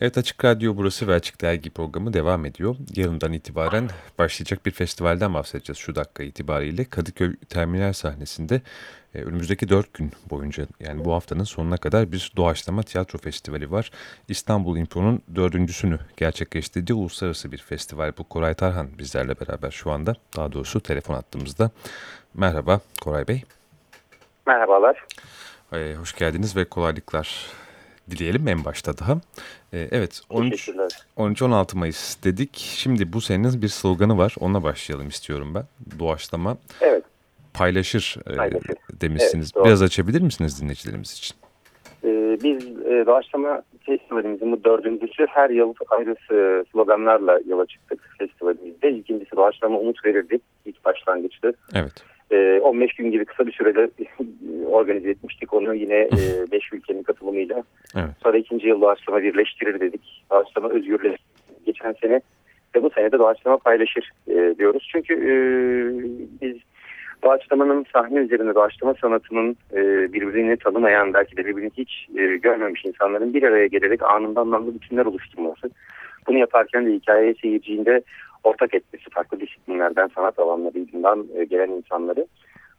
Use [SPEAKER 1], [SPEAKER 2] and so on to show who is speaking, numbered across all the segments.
[SPEAKER 1] Evet Açık Radyo burası ve Açık Dergi programı devam ediyor. Yarından itibaren başlayacak bir festivalden bahsedeceğiz şu dakika itibariyle. Kadıköy Terminal sahnesinde e, önümüzdeki dört gün boyunca yani bu haftanın sonuna kadar bir doğaçlama tiyatro festivali var. İstanbul Impro'nun dördüncüsünü gerçekleştirdiği uluslararası bir festival. Bu Koray Tarhan bizlerle beraber şu anda daha doğrusu telefon attığımızda. Merhaba Koray Bey.
[SPEAKER 2] Merhabalar.
[SPEAKER 1] Ee, hoş geldiniz ve kolaylıklar dileyelim en başta daha. Ee, evet 13-16 Mayıs dedik. Şimdi bu senenin bir sloganı var. Ona başlayalım istiyorum ben. Doğaçlama
[SPEAKER 2] evet.
[SPEAKER 1] paylaşır, e, paylaşır. E, demişsiniz. Evet, Biraz açabilir misiniz dinleyicilerimiz için?
[SPEAKER 2] Ee, biz e, doğaçlama festivalimizin bu dördüncüsü her yıl ayrı sloganlarla yola çıktık festivalimizde. İkincisi doğaçlama umut verirdi. ilk başlangıçtı.
[SPEAKER 1] Evet.
[SPEAKER 2] 15 ee, gün gibi kısa bir sürede organize etmiştik onu yine 5 e, ülkenin katılımıyla. Evet. Sonra ikinci yıl doğaçlama birleştirir dedik. Doğaçlama özgürleştir. Geçen sene ve bu sene de doğaçlama paylaşır e, diyoruz. Çünkü e, biz doğaçlamanın sahne üzerinde doğaçlama sanatının birbirini tanımayan belki de birbirini hiç görmemiş insanların bir araya gelerek anında anlamlı bütünler oluşturması. Bunu yaparken de hikaye seyirciğinde ortak etmesi farklı disiplinlerden, sanat alanlarından e, gelen insanları.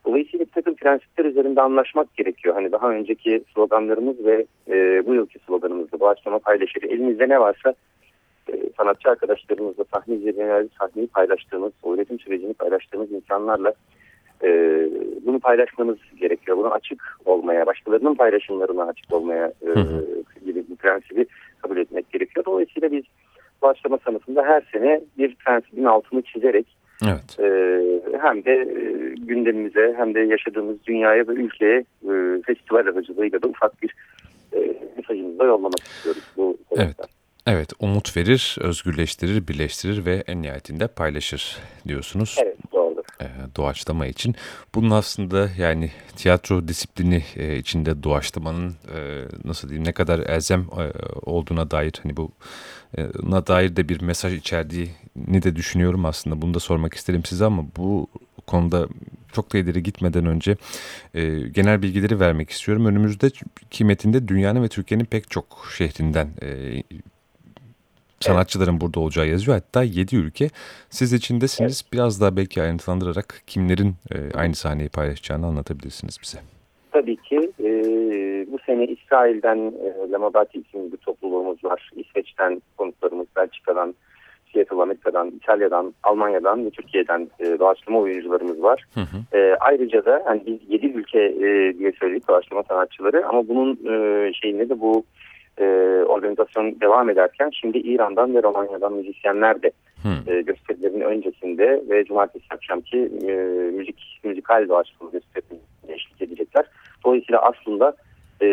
[SPEAKER 2] Dolayısıyla bir takım prensipler üzerinde anlaşmak gerekiyor. Hani daha önceki sloganlarımız ve e, bu yılki sloganımızda doğaçlama paylaşır. Elimizde ne varsa e, sanatçı arkadaşlarımızla sahne üzerine sahneyi paylaştığımız, o üretim sürecini paylaştığımız insanlarla e, bunu paylaşmamız gerekiyor. Bunu açık olmaya, başkalarının paylaşımlarına açık olmaya e, gibi bir prensibi kabul etmek gerekiyor. Dolayısıyla biz başlama sanatında her sene bir prensibin altını çizerek
[SPEAKER 1] evet.
[SPEAKER 2] e, hem de e, gündemimize hem de yaşadığımız dünyaya ve ülkeye e, festival aracılığıyla da ufak bir e, mesajımızı da yollamak istiyoruz bu
[SPEAKER 1] Evet. Evet, umut verir, özgürleştirir, birleştirir ve en nihayetinde paylaşır diyorsunuz.
[SPEAKER 2] Evet, doğru.
[SPEAKER 1] E, doğaçlama için. Bunun aslında yani tiyatro disiplini e, içinde doğaçlamanın e, nasıl diyeyim ne kadar elzem e, olduğuna dair hani bu na dair de bir mesaj içerdiğini de düşünüyorum aslında. Bunu da sormak isterim size ama bu konuda çok da ileri gitmeden önce e, genel bilgileri vermek istiyorum. Önümüzde kıymetinde dünyanın ve Türkiye'nin pek çok şehrinden e, sanatçıların evet. burada olacağı yazıyor. Hatta 7 ülke. Siz içindesiniz. Evet. Biraz daha belki ayrıntılandırarak kimlerin e, aynı sahneyi paylaşacağını anlatabilirsiniz bize.
[SPEAKER 2] Tabii ki. E, sene İsrail'den e, Lamabati isimli bir topluluğumuz var. İsveç'ten konuklarımız, Belçika'dan, Seattle Amerika'dan, İtalya'dan, Almanya'dan ve Türkiye'den e, doğaçlama oyuncularımız var. Hı hı. E, ayrıca da hani biz 7 ülke e, diye söyledik doğaçlama sanatçıları ama bunun e, şeyinde de bu e, organizasyon devam ederken şimdi İran'dan ve Romanya'dan müzisyenler de e, gösterilerin öncesinde ve cumartesi akşamki e, müzik müzikal doğaçlama gösterilerine eşlik edecekler. Dolayısıyla aslında e,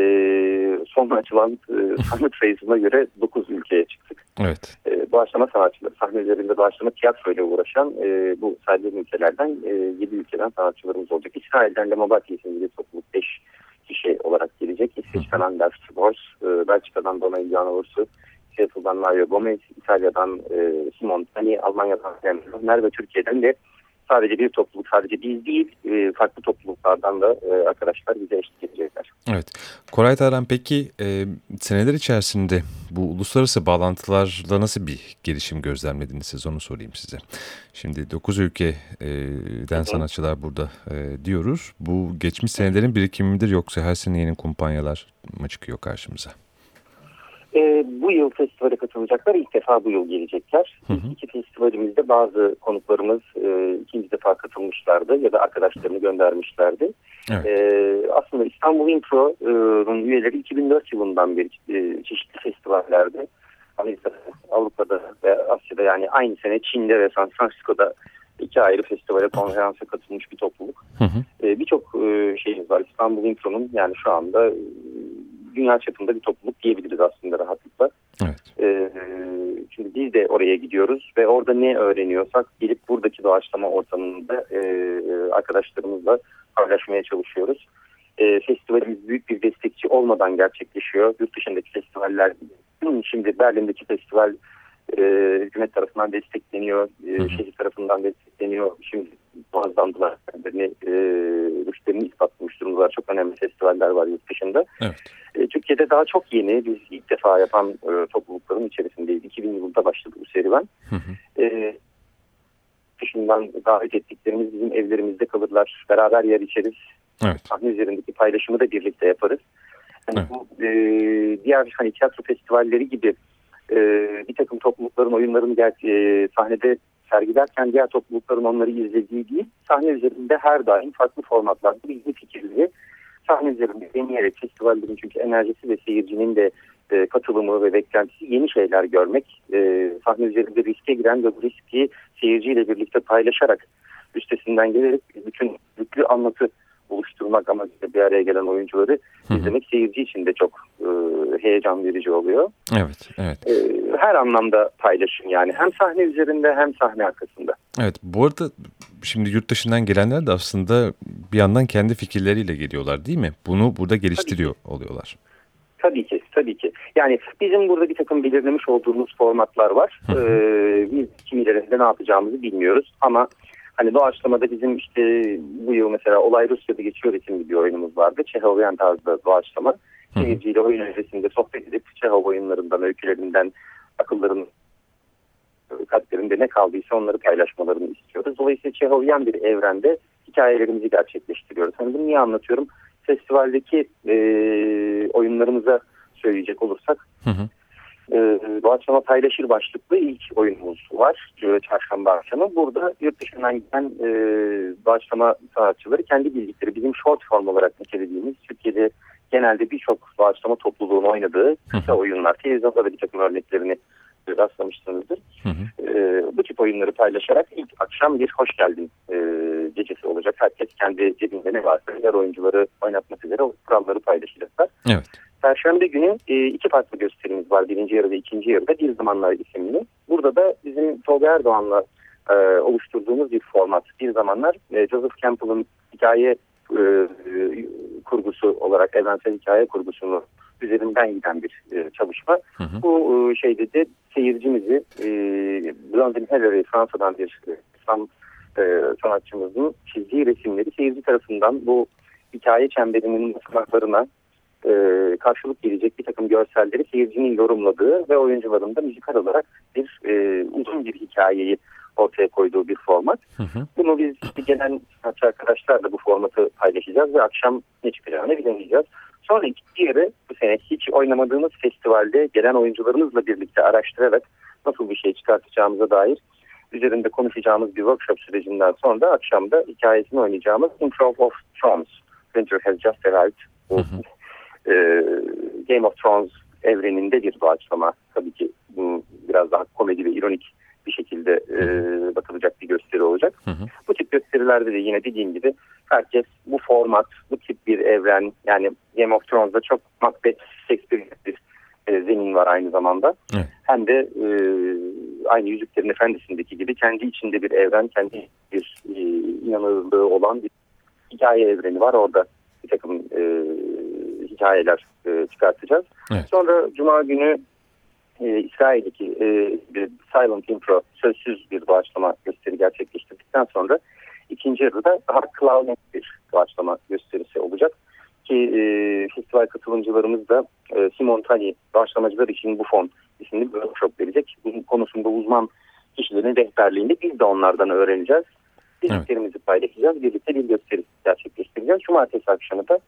[SPEAKER 2] son açılan e, sanat sayısına göre 9 ülkeye çıktık.
[SPEAKER 1] Evet.
[SPEAKER 2] E, doğaçlama sanatçıları, sahne üzerinde doğaçlama tiyatroyla uğraşan e, bu saydığım ülkelerden e, 7 ülkeden sanatçılarımız olacak. İsrail'den de Mabati isimli topluluk 5 kişi olarak gelecek. İsveç'ten Anders Bors, e, Belçika'dan Dona Iliana Ursu, Seattle'dan Mario Gomez, İtalya'dan e, Simon Tani, Almanya'dan Emre ve Türkiye'den de sadece bir topluluk, sadece biz değil, e, farklı topluluklardan da e, arkadaşlar bize eşlik edecekler.
[SPEAKER 1] Evet. Koray Tarhan peki e, seneler içerisinde bu uluslararası bağlantılarla nasıl bir gelişim gözlemlediniz siz onu sorayım size. Şimdi 9 ülkeden e, sanatçılar burada e, diyoruz. Bu geçmiş senelerin birikimi midir yoksa her sene yeni kumpanyalar mı çıkıyor karşımıza?
[SPEAKER 2] E, bu yıl festivale katılacaklar. İlk defa bu yıl gelecekler. Hı hı. İki festivalimizde bazı konuklarımız e, ikinci defa katılmışlardı ya da arkadaşlarını göndermişlerdi. Evet. E, aslında İstanbul Intro'nun üyeleri 2004 yılından beri e, çeşitli festivallerde Amerika'da, Avrupa'da ve Asya'da yani aynı sene Çin'de ve San Francisco'da iki ayrı festivale, konferansa katılmış bir topluluk. E, Birçok e, şeyimiz var. İstanbul Intro'nun yani şu anda dünya çapında bir topluluk diyebiliriz aslında rahatlıkla.
[SPEAKER 1] Evet.
[SPEAKER 2] Ee, şimdi biz de oraya gidiyoruz ve orada ne öğreniyorsak gelip buradaki doğaçlama ortamında e, arkadaşlarımızla paylaşmaya çalışıyoruz. E, festivalimiz büyük bir destekçi olmadan gerçekleşiyor. Yurt dışındaki festivaller şimdi Berlin'deki festival e, hükümet tarafından destekleniyor, e, şehir tarafından destekleniyor. Şimdi muazzamdılar. Kendilerini e, rüştlerini ispatlamış durumdalar. Çok önemli festivaller var yurt dışında. Evet. E, Türkiye'de daha çok yeni. Biz ilk defa yapan e, toplulukların içerisindeyiz. 2000 yılında başladı bu serüven. Hı hı. E, dışından davet ettiklerimiz bizim evlerimizde kalırlar. Beraber yer içeriz. Evet. Sahne üzerindeki paylaşımı da birlikte yaparız. Yani evet. bu e, diğer hani tiyatro festivalleri gibi e, bir takım toplulukların oyunlarını e, sahnede sergilerken diğer toplulukların onları izlediği değil, sahne üzerinde her daim farklı formatlarda bilgi fikirleri sahne üzerinde deneyerek festivallerin çünkü enerjisi ve seyircinin de e, katılımı ve beklentisi yeni şeyler görmek, e, sahne üzerinde riske giren ve bu riski seyirciyle birlikte paylaşarak üstesinden gelerek bütün yüklü anlatı oluşturmak amacıyla bir araya gelen oyuncuları Hı-hı. izlemek seyirci için de çok e, heyecan verici oluyor.
[SPEAKER 1] Evet, evet.
[SPEAKER 2] E, her anlamda paylaşım yani hem sahne üzerinde hem sahne arkasında.
[SPEAKER 1] Evet, bu arada şimdi yurt dışından gelenler de aslında bir yandan kendi fikirleriyle geliyorlar değil mi? Bunu burada geliştiriyor Tabii. oluyorlar.
[SPEAKER 2] Tabii ki, tabii ki. Yani bizim burada bir takım belirlemiş olduğumuz formatlar var. Ee, biz kimilerinde ne yapacağımızı bilmiyoruz ama Hani doğaçlamada bizim işte bu yıl mesela Olay Rusya'da geçiyor isimli bir oyunumuz vardı. Çehovyan tarzda doğaçlama. Seyirciyle oyun öncesinde sohbet edip Çehov oyunlarından, öykülerinden, akılların kalplerinde ne kaldıysa onları paylaşmalarını istiyoruz. Dolayısıyla Çehovyan bir evrende hikayelerimizi gerçekleştiriyoruz. Hani bunu niye anlatıyorum? Festivaldeki e, oyunlarımıza söyleyecek olursak hı hı e, doğaçlama paylaşır başlıklı ilk oyunumuz var. Çarşamba akşamı. Burada yurt dışından gelen e, doğaçlama sanatçıları kendi bildikleri bizim short form olarak nitelediğimiz Türkiye'de genelde birçok doğaçlama topluluğun oynadığı kısa oyunlar. Televizyonda da bir takım örneklerini rastlamışsınızdır. Hı hı. E, bu tip oyunları paylaşarak ilk akşam bir hoş geldin e, gecesi olacak. Herkes kendi cebinde ne varsa diğer oyuncuları oynatmak üzere o kuralları paylaşacaklar. Evet. Perşembe günü e, iki farklı gösterimiz var. Birinci yarıda, ikinci yarıda Bir Zamanlar isimli. Burada da bizim Tolga Erdoğan'la e, oluşturduğumuz bir format. Bir Zamanlar e, Joseph Campbell'ın hikaye e, kurgusu olarak evrensel hikaye kurgusunu üzerinden giden bir e, çalışma. Hı hı. Bu e, şeyde de seyircimizi e, Blondin Hillary Fransa'dan bir İslam e, sanatçımızın çizdiği resimleri seyirci tarafından bu hikaye çemberinin basamaklarına e, karşılık gelecek bir takım görselleri seyircinin yorumladığı ve oyuncuların da müzikal olarak bir e, uzun bir hikayeyi ortaya koyduğu bir format. Hı hı. Bunu biz gelen sanatçı arkadaşlarla bu formatı paylaşacağız ve akşam ne çıkacağını bilemeyeceğiz. Sonra ikinci yarı bu sene hiç oynamadığımız festivalde gelen oyuncularımızla birlikte araştırarak nasıl bir şey çıkartacağımıza dair üzerinde konuşacağımız bir workshop sürecinden sonra da akşamda hikayesini oynayacağımız Improv of Thrones. Winter has just arrived. Hı e, Game of Thrones evreninde bir doğaçlama. Tabii ki biraz daha komedi ve ironik bir şekilde e, bakılacak bir gösteri olacak. Hı hı. Bu tip gösterilerde de yine dediğim gibi herkes bu format, bu tip bir evren yani Game of Thrones'da çok Macbeth, Shakespeare bir e, zemin var aynı zamanda. Evet. Hem de e, aynı Yüzüklerin Efendisi'ndeki gibi kendi içinde bir evren, kendi bir e, inanıldığı olan bir hikaye evreni var. Orada bir takım e, hikayeler e, çıkartacağız. Evet. Sonra Cuma günü e, İsrail'deki e, bir Silent Impro sözsüz bir doğaçlama gösteri gerçekleştirdikten sonra ikinci yarıda daha clown bir doğaçlama gösterisi olacak. Ki e, festival katılımcılarımız da e, Simon Tani doğaçlamacılar için bu fon isimli bir workshop verecek. Bunun konusunda uzman kişilerin rehberliğinde biz de onlardan öğreneceğiz. Bildiklerimizi evet. paylaşacağız. Birlikte bir gösteri gerçekleştireceğiz. Cumartesi akşamı da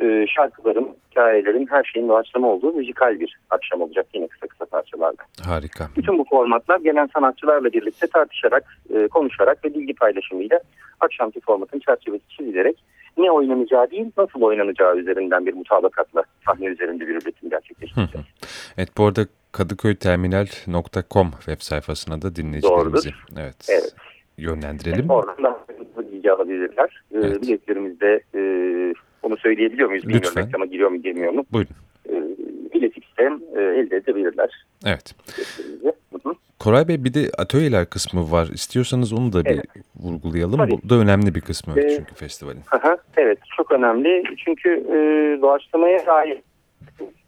[SPEAKER 2] e, şarkıların, hikayelerin, her şeyin doğaçlama olduğu müzikal bir akşam olacak yine kısa kısa parçalarla.
[SPEAKER 1] Harika.
[SPEAKER 2] Bütün bu formatlar gelen sanatçılarla birlikte tartışarak, e, konuşarak ve bilgi paylaşımıyla akşamki formatın çerçevesi çizilerek ne oynanacağı değil nasıl oynanacağı üzerinden bir mutabakatla sahne üzerinde bir üretim gerçekleştireceğiz.
[SPEAKER 1] evet bu arada kadıköyterminal.com web sayfasına da dinleyicilerimizi evet, evet. yönlendirelim.
[SPEAKER 2] Oradan da bilgi alabilirler. E, evet. Biletlerimizde e, onu söyleyebiliyor muyuz? Bilmiyorum Lütfen. reklama giriyor mu girmiyor mu?
[SPEAKER 1] Buyurun.
[SPEAKER 2] E, biletikten e, elde edebilirler.
[SPEAKER 1] Evet. Koray Bey bir de atölyeler kısmı var. İstiyorsanız onu da evet. bir vurgulayalım. Tabii. Bu da önemli bir kısmı ee, çünkü festivalin.
[SPEAKER 2] Aha, evet çok önemli. Çünkü e, doğaçlamaya dair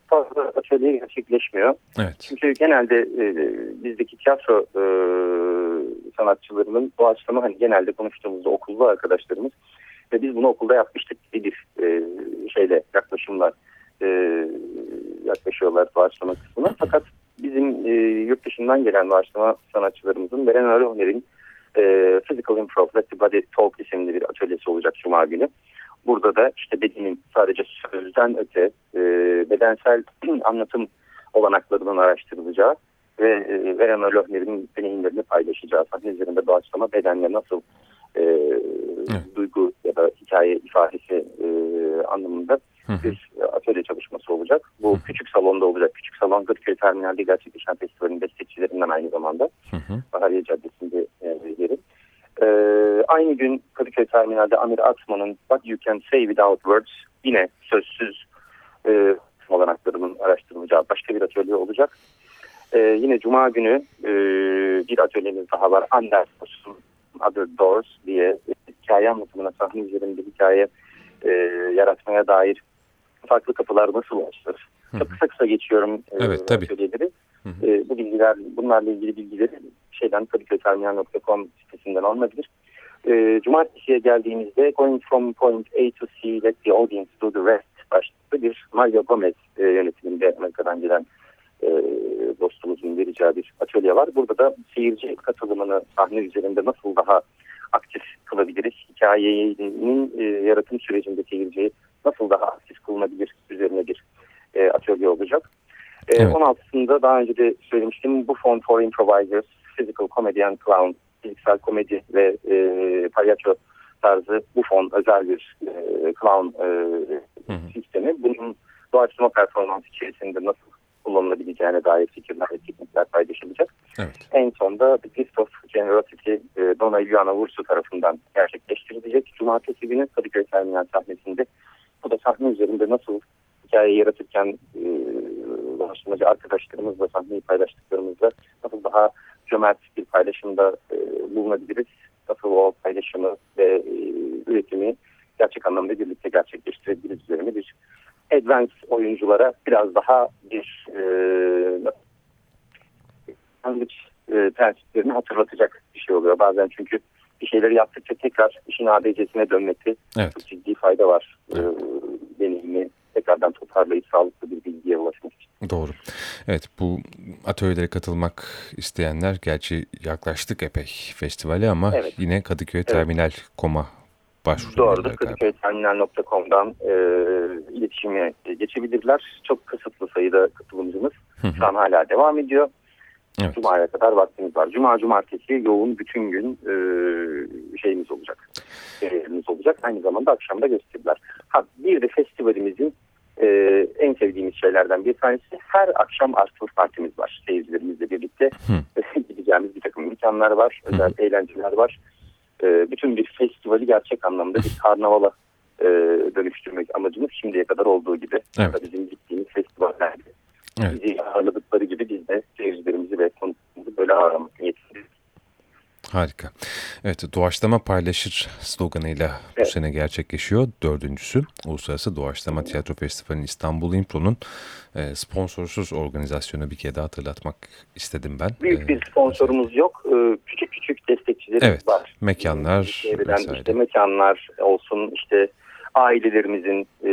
[SPEAKER 2] fazla atölye gerçekleşmiyor. Evet. Çünkü genelde e, bizdeki tiyatro e, sanatçılarının doğaçlama hani genelde konuştuğumuzda okullu arkadaşlarımız ve biz bunu okulda yapmıştık bir e, şeyle yaklaşımlar e, yaklaşıyorlar doğaçlama kısmına. Fakat bizim e, yurt dışından gelen doğaçlama sanatçılarımızın Beren Aröhner'in e, Physical Improv Body Talk isimli bir atölyesi olacak Cuma günü. Burada da işte bedenin sadece sözden öte e, bedensel anlatım olanaklarının araştırılacağı ve e, Verena Lohner'in deneyimlerini paylaşacağı sahne üzerinde doğaçlama bedenle nasıl e, evet. duygu ya da hikaye ifadesi e, anlamında bir atölye çalışması olacak. Bu küçük salonda olacak. Küçük salon Gırköy Terminal'de gerçekleşen festivalin destekçilerinden aynı zamanda. Bahariye Caddesi'nde e, yeri. E, aynı gün Kadıköy Terminal'de Amir Atman'ın What You Can Say Without Words yine sözsüz e, olanaklarının araştırılacağı başka bir atölye olacak. E, yine Cuma günü e, bir atölyemiz daha var. Anders Other Doors diye e, hikaye anlatımına sahne üzerinde hikaye e, yaratmaya dair farklı kapılar nasıl açılır? Çok kısa kısa geçiyorum
[SPEAKER 1] e, evet, tabii.
[SPEAKER 2] atölyeleri. E, bu bilgiler, bunlarla ilgili bilgileri şeyden kadıköyterminal.com sitesinden alınabilir. E, Cumartesiye geldiğimizde Going from point A to C, let the audience do the rest başlıklı bir Mario Gomez e, yönetiminde Amerika'dan gelen e, dostumuzun vereceği bir atölye var. Burada da seyirci katılımını sahne üzerinde nasıl daha aktif kılabiliriz? Hikayenin e, yaratım sürecinde seyirciyi nasıl daha aktif kılınabilir üzerine bir e, atölye olacak. E, evet. 16'sında daha önce de söylemiştim. Bu Fond for Improvisers, Physical Comedy and Clown, fiziksel komedi ve e, palyaço tarzı bu fon özel bir e, clown e, hı hı. sistemi. Bunun doğaçlama performans içerisinde nasıl kullanılabileceğine dair fikirler ve teknikler paylaşılacak. Evet. En sonda The Gift of Generosity e, Dona Iliana Ursu tarafından gerçekleştirilecek. Cumartesi günü Kadıköy Terminal sahnesinde bu da sahne üzerinde nasıl hikaye yaratırken e, ulaştırmacı arkadaşlarımızla sahneyi paylaştıklarımızla nasıl daha cömert bir paylaşımda e, bulunabiliriz. Nasıl o paylaşımı ve e, üretimi gerçek anlamda birlikte gerçekleştirebiliriz üzerine bir advance oyunculara biraz daha bir e, e, prensiplerini hatırlatacak bir şey oluyor. Bazen çünkü bir şeyleri yaptıkça tekrar işin ABC'sine dönmesi evet. çok ciddi fayda var. Evet. E, deneyimi tekrardan toparlayıp sağlıklı bir bilgiye ulaşmak için.
[SPEAKER 1] Doğru. Evet bu atölyelere katılmak isteyenler gerçi yaklaştık epey festivale ama evet. yine Kadıköy evet. Terminal Koma başvuruyorlar.
[SPEAKER 2] Doğrudur. Kadıköyterminal.com'dan e, iletişime geçebilirler. Çok kısıtlı sayıda katılımcımız. Şu an hala devam ediyor. Evet. Cuma'ya kadar vaktimiz var. Cuma, cumartesi yoğun bütün gün e, şeyimiz olacak. Görevimiz olacak. Aynı zamanda akşamda gösteriler. Ha, bir de festivalimizin e, en sevdiğimiz şeylerden bir tanesi her akşam after partimiz var. Seyircilerimizle birlikte gideceğimiz bir takım imkanlar var. Özel Hı. eğlenceler var. E, bütün bir festivali gerçek anlamda bir karnavala e, dönüştürmek amacımız şimdiye kadar olduğu gibi. Evet. Bizim gittiğimiz festivallerde evet. bizi ağırladıkları gibi biz de seyircilerimizi ve konuklarımızı böyle ağırlamak niyetindeyiz.
[SPEAKER 1] Harika. Evet doğaçlama paylaşır sloganıyla bu evet. sene gerçekleşiyor. Dördüncüsü Uluslararası Doğaçlama Tiyatro Festivali İstanbul İmpro'nun e, sponsorsuz organizasyonu bir kere daha hatırlatmak istedim ben.
[SPEAKER 2] Büyük e, bir sponsorumuz ee, yok. Ee, küçük küçük destekçilerimiz
[SPEAKER 1] evet, var. Mekanlar vesaire.
[SPEAKER 2] İşte mekanlar olsun işte ailelerimizin e,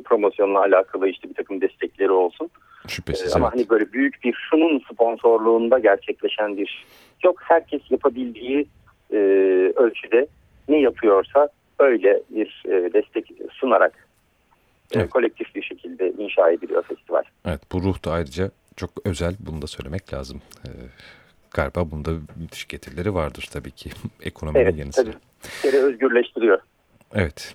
[SPEAKER 2] promosyonla alakalı işte bir takım destekleri olsun.
[SPEAKER 1] Şüphesiz.
[SPEAKER 2] Ee, ama
[SPEAKER 1] evet.
[SPEAKER 2] hani böyle büyük bir şunun sponsorluğunda gerçekleşen bir çok herkes yapabildiği e, ölçüde ne yapıyorsa öyle bir e, destek sunarak e, evet. e, kolektif bir şekilde inşa ediliyor festival.
[SPEAKER 1] Evet bu ruh da ayrıca çok özel bunu da söylemek lazım. Ee, galiba bunda müthiş getirileri vardır tabii ki ekonominin evet, yanı sıra.
[SPEAKER 2] Evet özgürleştiriyor.
[SPEAKER 1] Evet.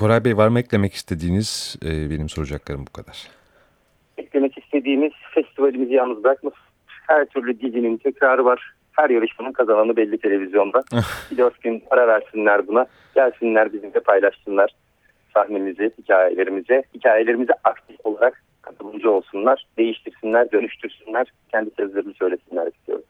[SPEAKER 1] Koray Bey var mı eklemek istediğiniz e, benim soracaklarım bu kadar.
[SPEAKER 2] Eklemek istediğimiz festivalimizi yalnız bırakmasın her türlü dizinin tekrarı var. Her yarışmanın kazananı belli televizyonda. bir dört gün ara versinler buna. Gelsinler bizimle paylaşsınlar sahnemizi, hikayelerimizi. Hikayelerimize aktif olarak katılımcı olsunlar. Değiştirsinler, dönüştürsünler. Kendi sözlerini söylesinler istiyorum.